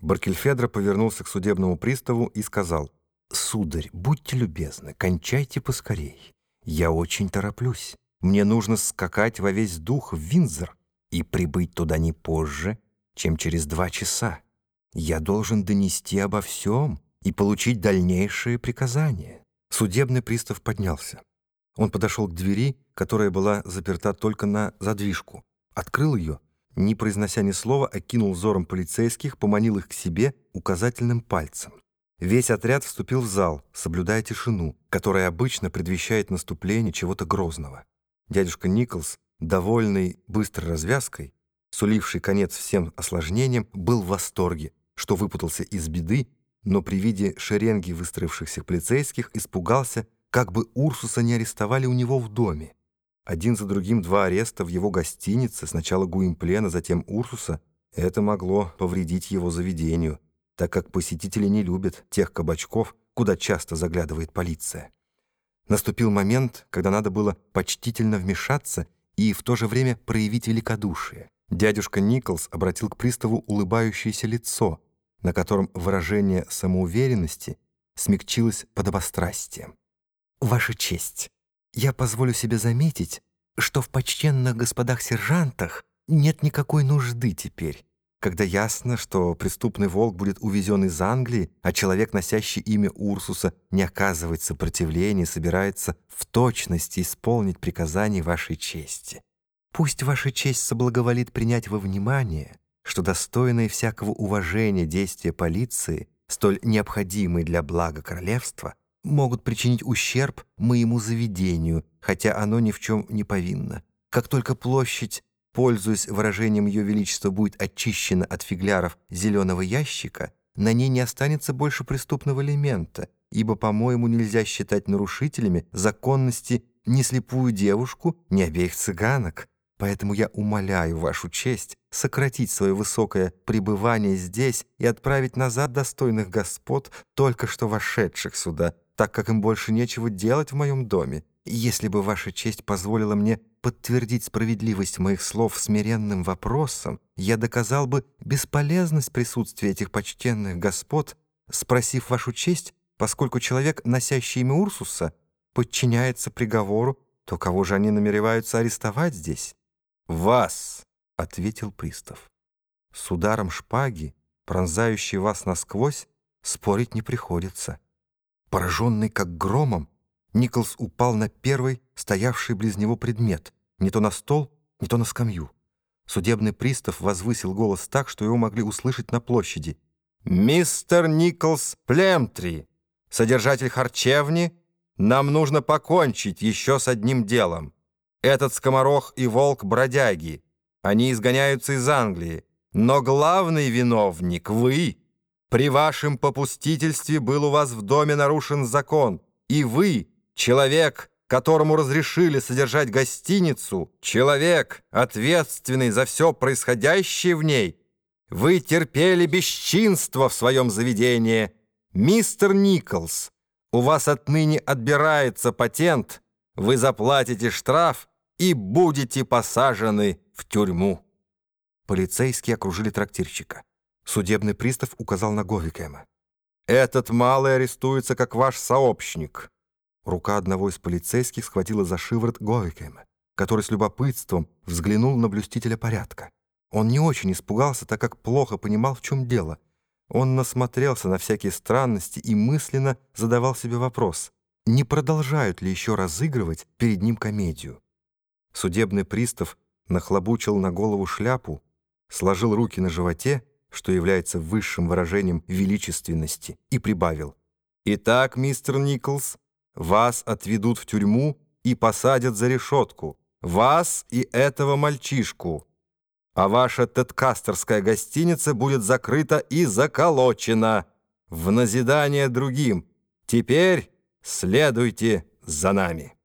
Баркельфедро повернулся к судебному приставу и сказал, «Сударь, будьте любезны, кончайте поскорей. Я очень тороплюсь. Мне нужно скакать во весь дух в Винзор и прибыть туда не позже, чем через два часа. Я должен донести обо всем и получить дальнейшие приказания». Судебный пристав поднялся. Он подошел к двери, которая была заперта только на задвижку, открыл ее не произнося ни слова, окинул взором полицейских, поманил их к себе указательным пальцем. Весь отряд вступил в зал, соблюдая тишину, которая обычно предвещает наступление чего-то грозного. Дядюшка Николс, довольный быстрой развязкой, суливший конец всем осложнениям, был в восторге, что выпутался из беды, но при виде шеренги выстроившихся полицейских испугался, как бы Урсуса не арестовали у него в доме. Один за другим два ареста в его гостинице, сначала Гуимплена, затем Урсуса, это могло повредить его заведению, так как посетители не любят тех кабачков, куда часто заглядывает полиция. Наступил момент, когда надо было почтительно вмешаться и в то же время проявить великодушие. Дядюшка Николс обратил к приставу улыбающееся лицо, на котором выражение самоуверенности смягчилось подобострастием. «Ваша честь!» Я позволю себе заметить, что в почтенных господах-сержантах нет никакой нужды теперь, когда ясно, что преступный волк будет увезен из Англии, а человек, носящий имя Урсуса, не оказывает сопротивления и собирается в точности исполнить приказания вашей чести. Пусть ваша честь соблаговолит принять во внимание, что достойные всякого уважения действия полиции, столь необходимые для блага королевства, могут причинить ущерб моему заведению, хотя оно ни в чем не повинно. Как только площадь, пользуясь выражением Ее Величества, будет очищена от фигляров зеленого ящика, на ней не останется больше преступного элемента, ибо, по-моему, нельзя считать нарушителями законности ни слепую девушку, ни обеих цыганок. Поэтому я умоляю вашу честь сократить свое высокое пребывание здесь и отправить назад достойных господ, только что вошедших сюда, так как им больше нечего делать в моем доме. Если бы ваша честь позволила мне подтвердить справедливость моих слов смиренным вопросом, я доказал бы бесполезность присутствия этих почтенных господ, спросив вашу честь, поскольку человек, носящий имя Урсуса, подчиняется приговору, то кого же они намереваются арестовать здесь? «Вас!» — ответил пристав. «С ударом шпаги, пронзающей вас насквозь, спорить не приходится». Пораженный как громом, Николс упал на первый, стоявший близ него предмет, не то на стол, не то на скамью. Судебный пристав возвысил голос так, что его могли услышать на площади. «Мистер Николс Племтри, содержатель харчевни, нам нужно покончить еще с одним делом. Этот скоморох и волк бродяги. Они изгоняются из Англии. Но главный виновник — вы!» При вашем попустительстве был у вас в доме нарушен закон, и вы, человек, которому разрешили содержать гостиницу, человек, ответственный за все происходящее в ней, вы терпели бесчинство в своем заведении. Мистер Николс, у вас отныне отбирается патент, вы заплатите штраф и будете посажены в тюрьму. Полицейские окружили трактирщика. Судебный пристав указал на Говикема. «Этот малый арестуется как ваш сообщник». Рука одного из полицейских схватила за шиворот Говикема, который с любопытством взглянул на блюстителя порядка. Он не очень испугался, так как плохо понимал, в чем дело. Он насмотрелся на всякие странности и мысленно задавал себе вопрос, не продолжают ли еще разыгрывать перед ним комедию. Судебный пристав нахлобучил на голову шляпу, сложил руки на животе что является высшим выражением величественности, и прибавил. «Итак, мистер Николс, вас отведут в тюрьму и посадят за решетку. Вас и этого мальчишку. А ваша теткастерская гостиница будет закрыта и заколочена в назидание другим. Теперь следуйте за нами».